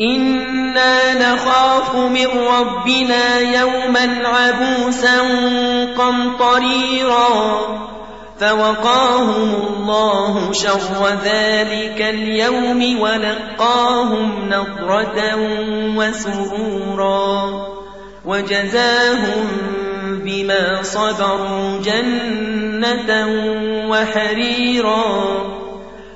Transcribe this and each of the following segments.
إنا نخاف من ربنا يوما عبوسا قمطريرا فوقاهم الله شر ذلك اليوم ولقاهم نضرة وسرورا وجزاهم بما صبروا جنة وحريرا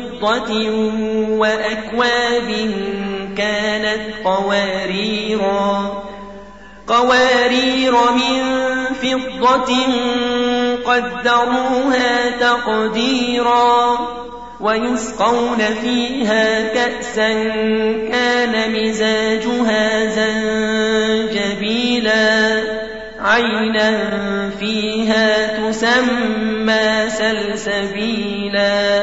فضة وأكواب كانت قواريرا قوارير من فضة قدروها تقديرا ويسقون فيها كأسا كان مزاجها زنجبيلا عينا فيها تسمى سلسبيلا.